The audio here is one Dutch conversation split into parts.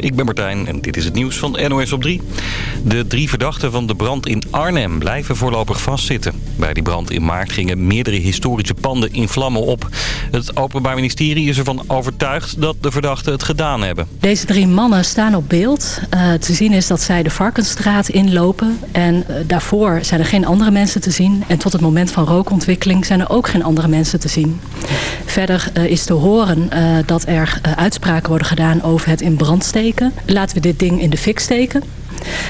Ik ben Martijn en dit is het nieuws van NOS op 3. De drie verdachten van de brand in Arnhem blijven voorlopig vastzitten. Bij die brand in maart gingen meerdere historische panden in vlammen op. Het Openbaar Ministerie is ervan overtuigd dat de verdachten het gedaan hebben. Deze drie mannen staan op beeld. Uh, te zien is dat zij de Varkensstraat inlopen. En uh, daarvoor zijn er geen andere mensen te zien. En tot het moment van rookontwikkeling zijn er ook geen andere mensen te zien. Verder uh, is te horen dat er uitspraken worden gedaan over het in brand steken. Laten we dit ding in de fik steken.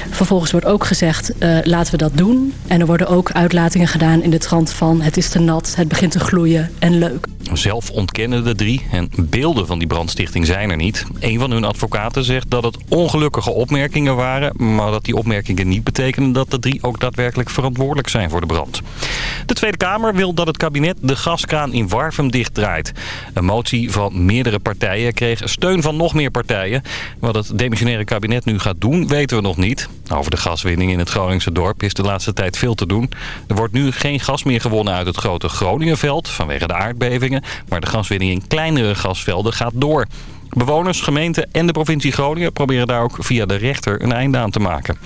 Vervolgens wordt ook gezegd, uh, laten we dat doen. En er worden ook uitlatingen gedaan in de trant van... het is te nat, het begint te gloeien en leuk. Zelf ontkennen de drie en beelden van die brandstichting zijn er niet. Een van hun advocaten zegt dat het ongelukkige opmerkingen waren... maar dat die opmerkingen niet betekenen dat de drie ook daadwerkelijk verantwoordelijk zijn voor de brand. De Tweede Kamer wil dat het kabinet de gaskraan in Warfum dichtdraait. Een motie van meerdere partijen kreeg steun van nog meer partijen. Wat het demissionaire kabinet nu gaat doen, weten we nog niet. Over de gaswinning in het Groningse dorp is de laatste tijd veel te doen. Er wordt nu geen gas meer gewonnen uit het grote Groningenveld vanwege de aardbevingen. Maar de gaswinning in kleinere gasvelden gaat door. Bewoners, gemeenten en de provincie Groningen proberen daar ook via de rechter een einde aan te maken.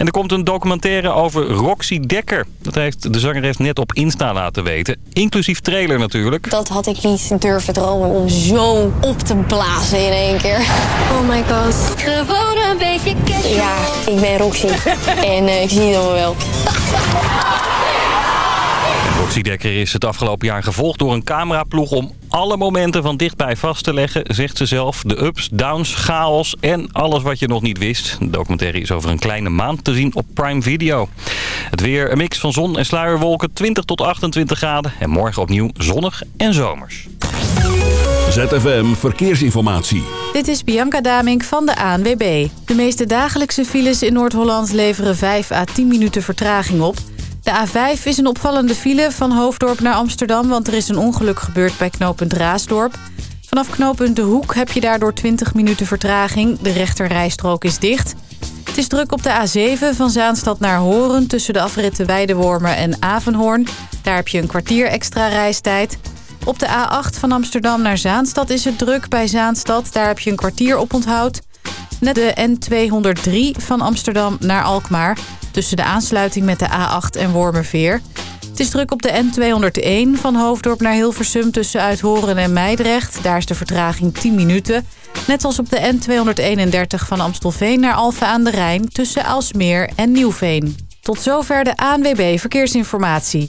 En er komt een documentaire over Roxy Dekker. Dat heeft de zangeres net op Insta laten weten. Inclusief trailer natuurlijk. Dat had ik niet durven dromen om zo op te blazen in één keer. Oh my god. Gewoon een beetje. Ja, ik ben Roxy. en uh, ik zie het allemaal wel. Roxy Dekker is het afgelopen jaar gevolgd door een cameraploeg om alle momenten van dichtbij vast te leggen, zegt ze zelf. De ups, downs, chaos en alles wat je nog niet wist. De documentaire is over een kleine maand te zien op Prime Video. Het weer, een mix van zon en sluierwolken, 20 tot 28 graden. En morgen opnieuw zonnig en zomers. ZFM Verkeersinformatie. Dit is Bianca Damink van de ANWB. De meeste dagelijkse files in Noord-Holland leveren 5 à 10 minuten vertraging op... De A5 is een opvallende file van Hoofddorp naar Amsterdam... want er is een ongeluk gebeurd bij knooppunt Raasdorp. Vanaf knooppunt De Hoek heb je daardoor 20 minuten vertraging. De rechterrijstrook is dicht. Het is druk op de A7 van Zaanstad naar Horen... tussen de afritten Weidewormen en Avenhoorn. Daar heb je een kwartier extra reistijd. Op de A8 van Amsterdam naar Zaanstad is het druk bij Zaanstad. Daar heb je een kwartier op onthoud. Net de N203 van Amsterdam naar Alkmaar tussen de aansluiting met de A8 en Wormerveer. Het is druk op de N201 van Hoofddorp naar Hilversum tussen Uithoren en Meidrecht. Daar is de vertraging 10 minuten. Net als op de N231 van Amstelveen naar Alphen aan de Rijn tussen Alsmeer en Nieuwveen. Tot zover de ANWB Verkeersinformatie.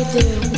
I do,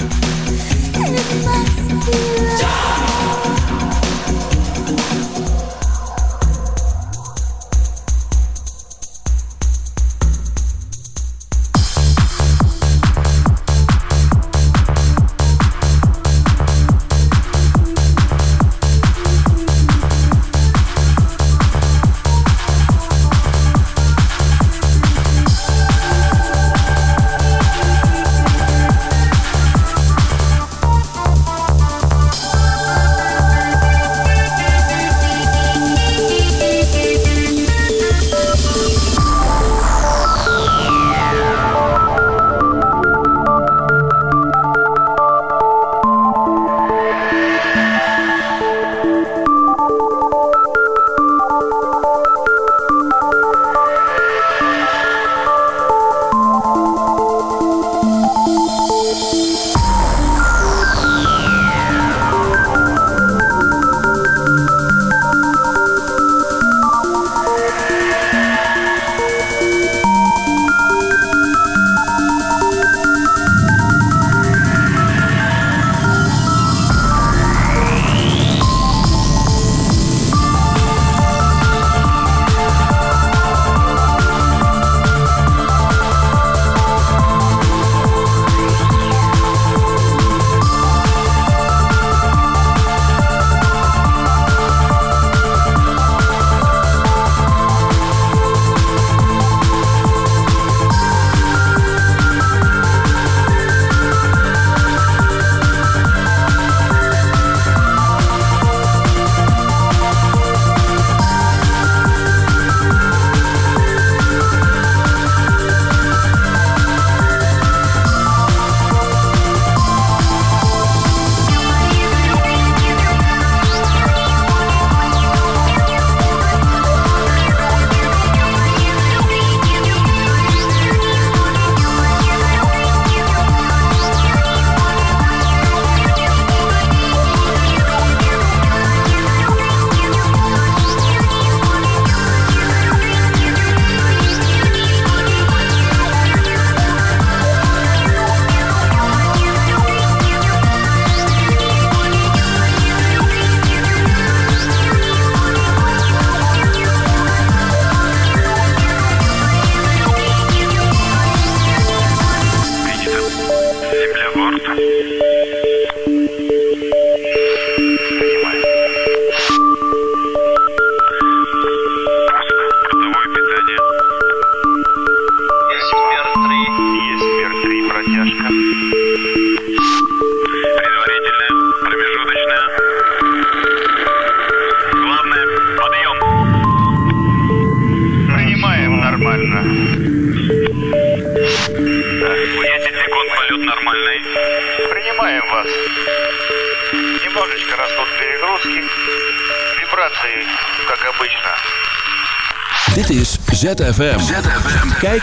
And it must be.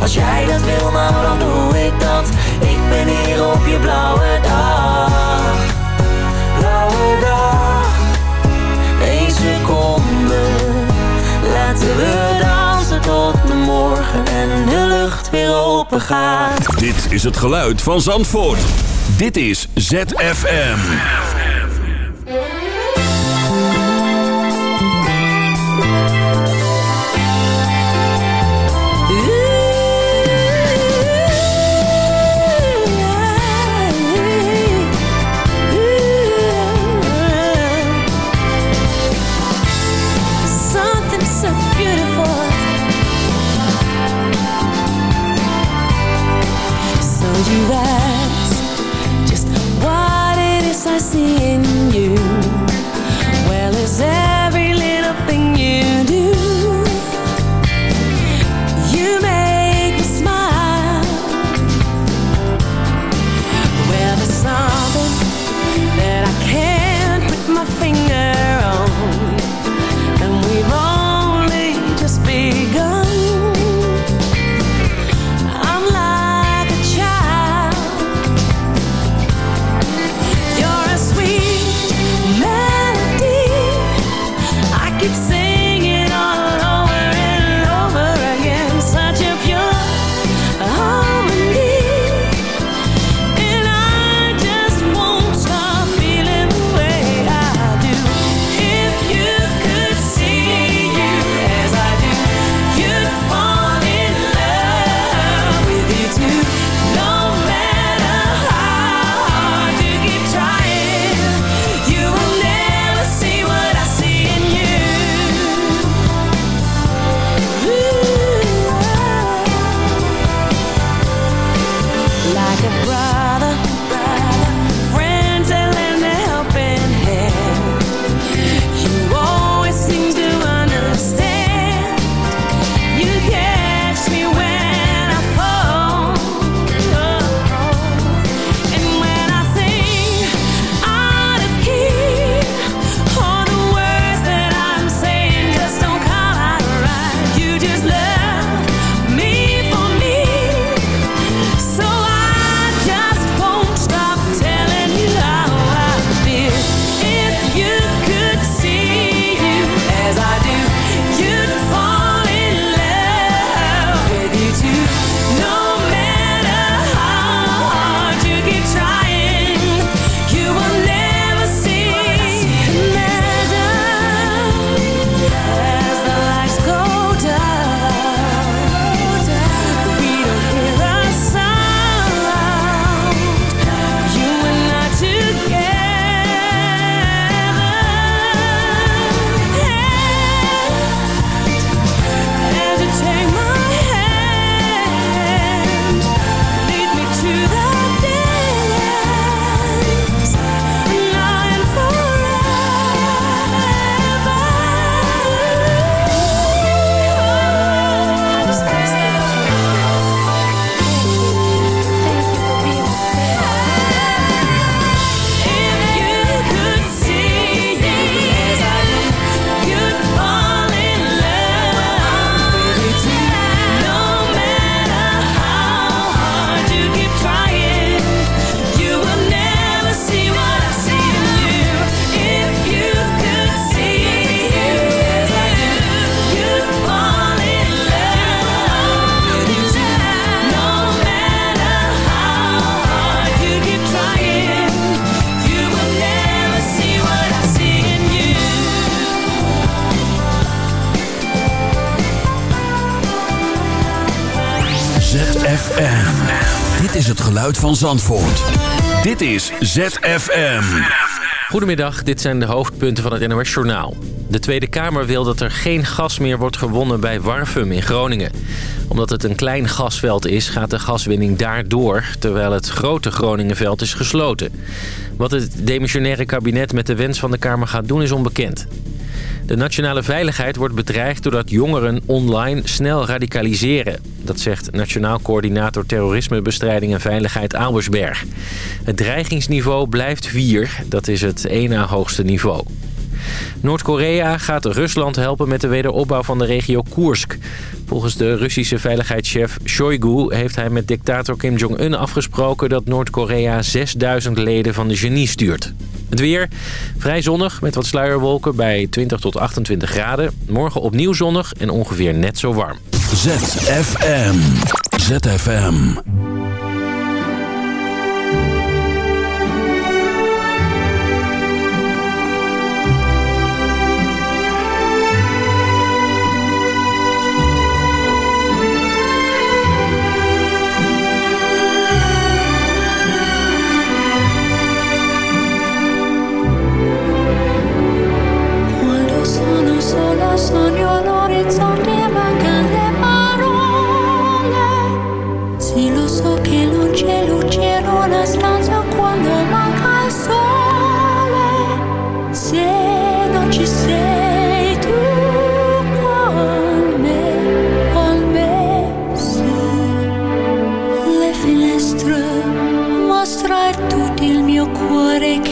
Als jij dat wil, nou dan doe ik dat. Ik ben hier op je blauwe dag. Blauwe dag. Eén seconde. Laten we dansen tot de morgen En de lucht weer open gaat. Dit is het geluid van Zandvoort. Dit is ZFM. ZFM. Dit is het geluid van Zandvoort. Dit is ZFM. Goedemiddag, dit zijn de hoofdpunten van het NOS-journaal. De Tweede Kamer wil dat er geen gas meer wordt gewonnen bij Warfum in Groningen. Omdat het een klein gasveld is, gaat de gaswinning daar door... terwijl het grote Groningenveld is gesloten. Wat het demissionaire kabinet met de wens van de Kamer gaat doen is onbekend. De nationale veiligheid wordt bedreigd doordat jongeren online snel radicaliseren. Dat zegt Nationaal Coördinator Terrorismebestrijding en Veiligheid Albersberg. Het dreigingsniveau blijft 4, dat is het één na hoogste niveau. Noord-Korea gaat Rusland helpen met de wederopbouw van de regio Koersk. Volgens de Russische veiligheidschef Shoigu heeft hij met dictator Kim Jong-un afgesproken... dat Noord-Korea 6000 leden van de genie stuurt. Het weer, vrij zonnig met wat sluierwolken bij 20 tot 28 graden. Morgen opnieuw zonnig en ongeveer net zo warm. ZFM. ZFM. Mio cuore che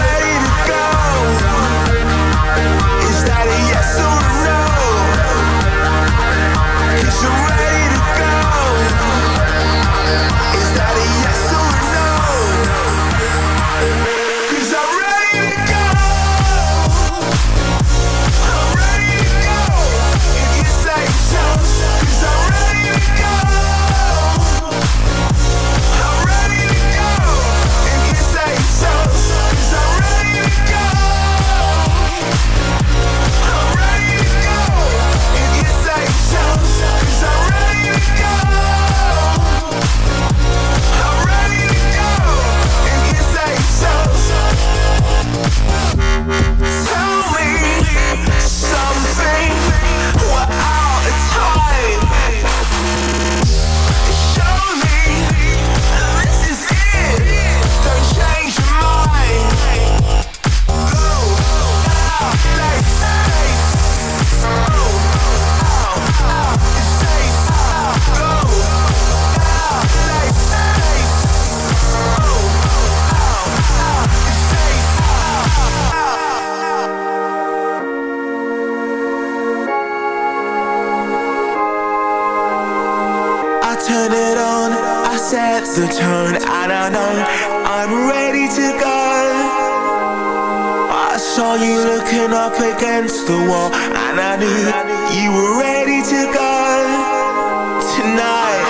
turn it on, I set the tone, and I know I'm ready to go. I saw you looking up against the wall, and I knew you were ready to go. Tonight,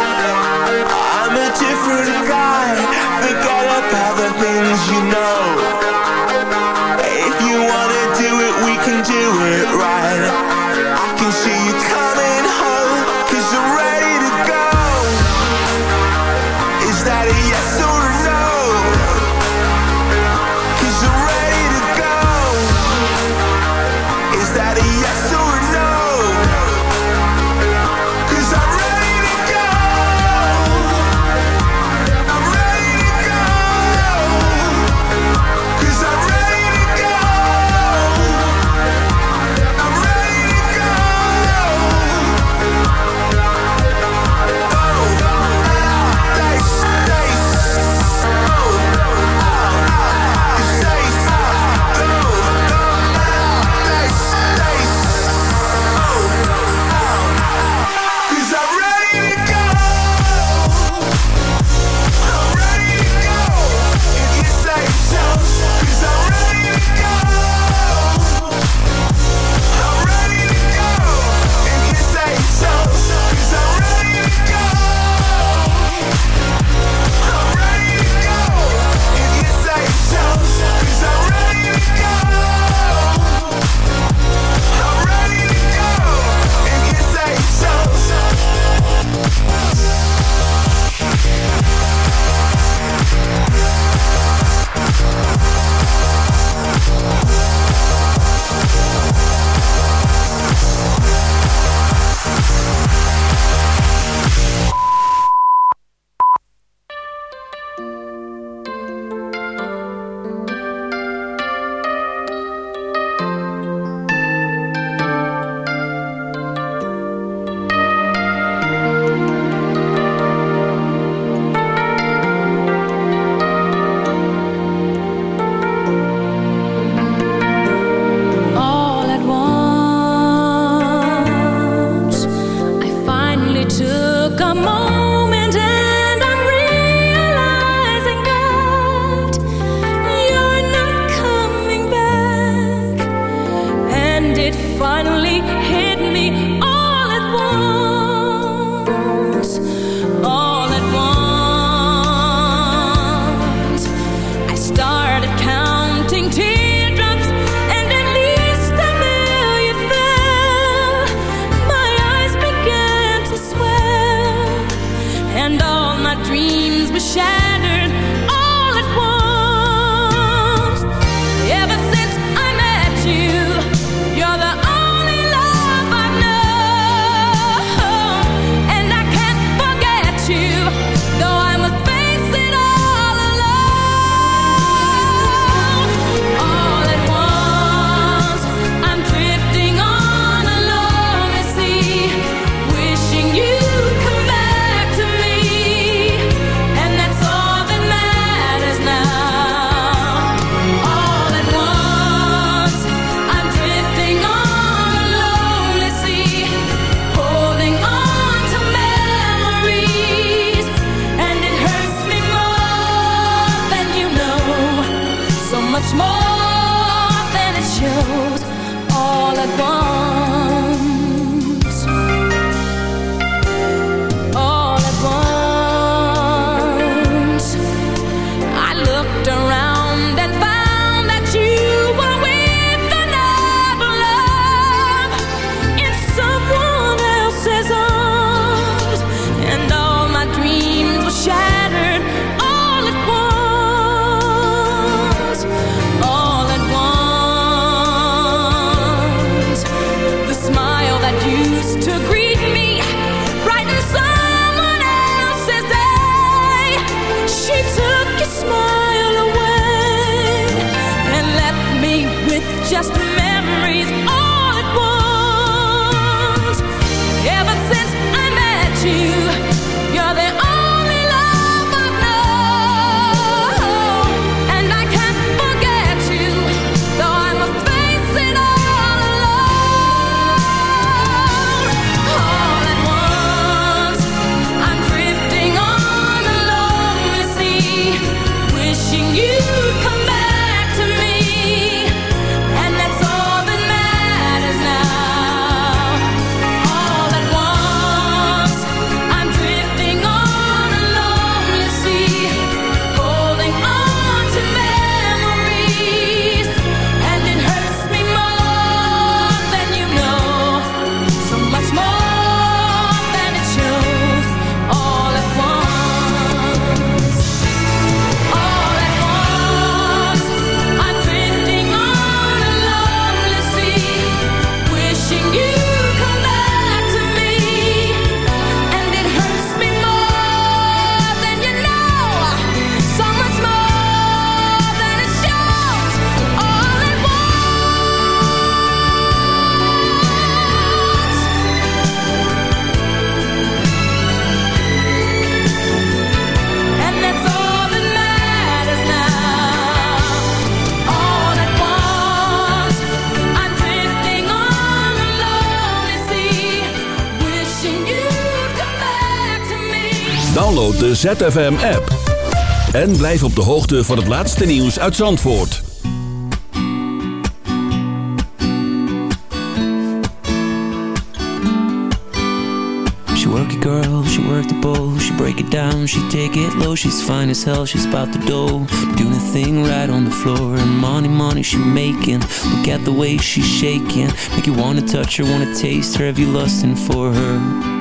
I'm a different guy. Forget about the things you know. If you wanna do it, we can do it right. De ZFM app. En blijf op de hoogte van het laatste nieuws uit Zandvoort. She work it girl, she work the bowl She break it down, she take it low She's fine as hell, she's about the dough Doing a thing right on the floor And money, money she making Look at the way she's shaking Make you wanna touch her, wanna taste her Have you lusting for her?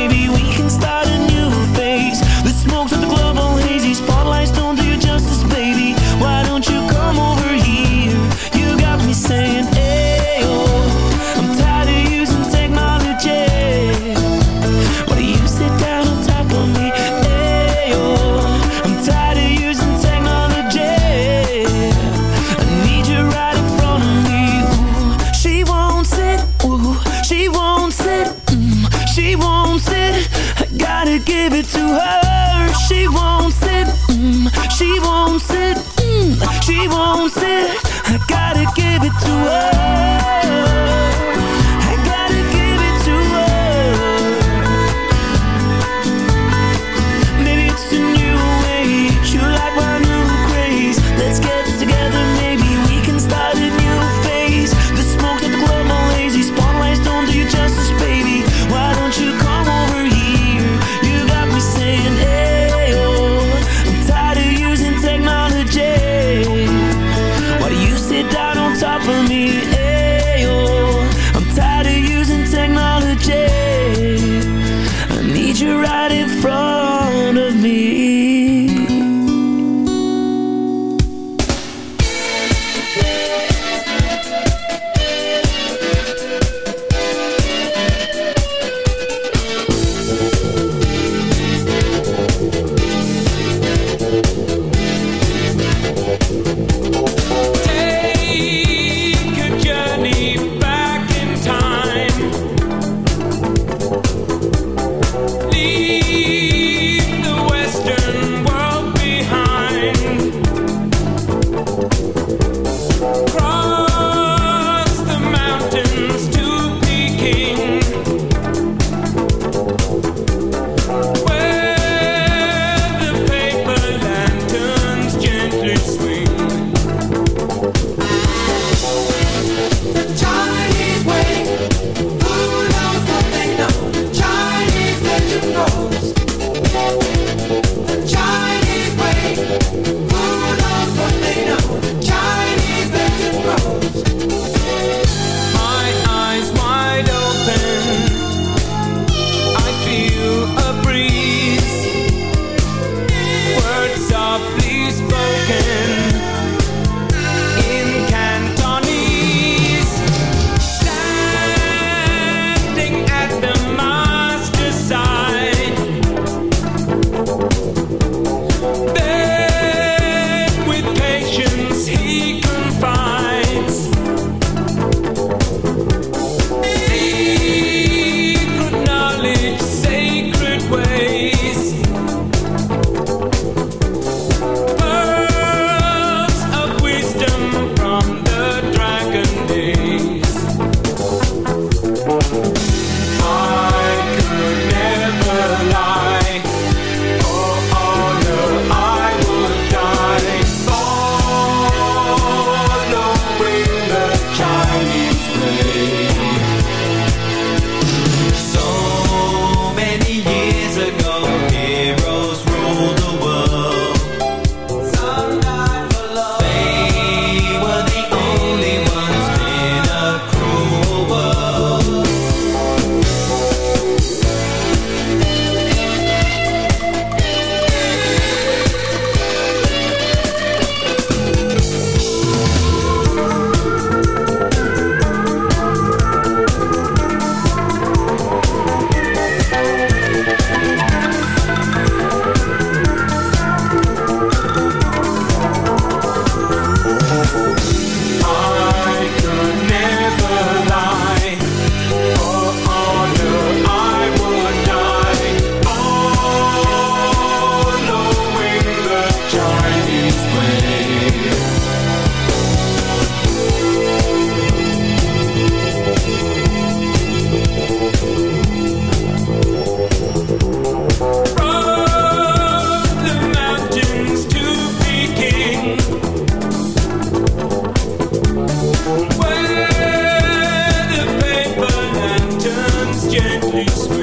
Where the paper lanterns gently sweet.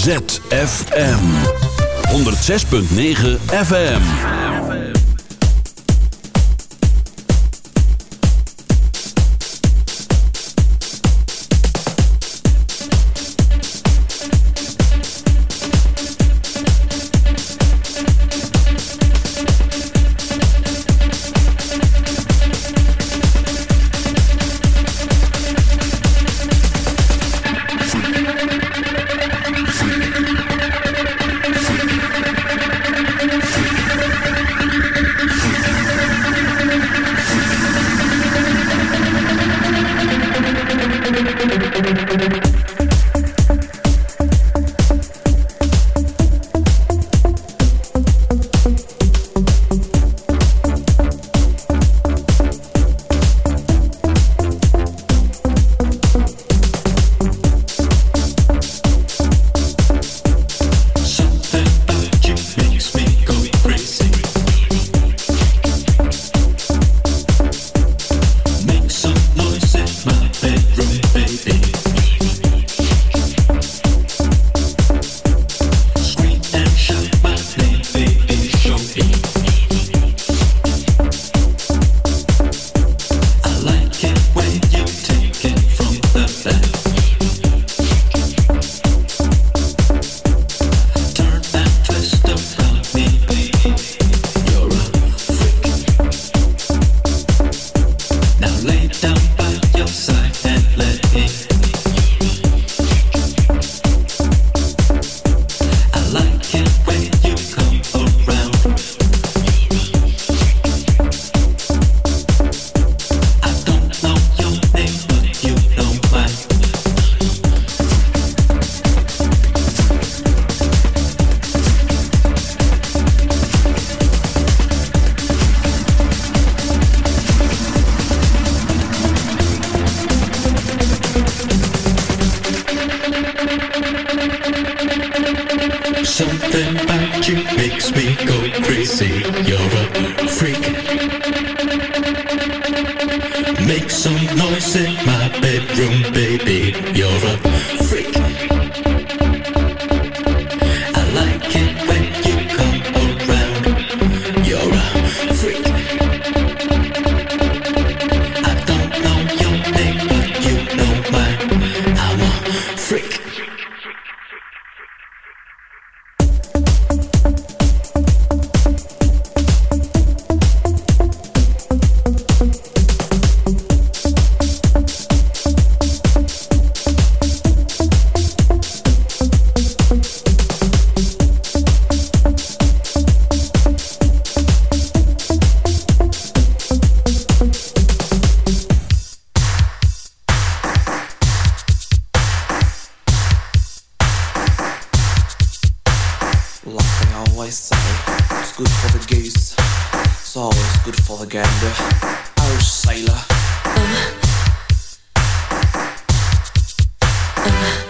ZFM 106.9 FM. why sour is good for the geese. It's always good for the gander, Irish sailor. Um. Um.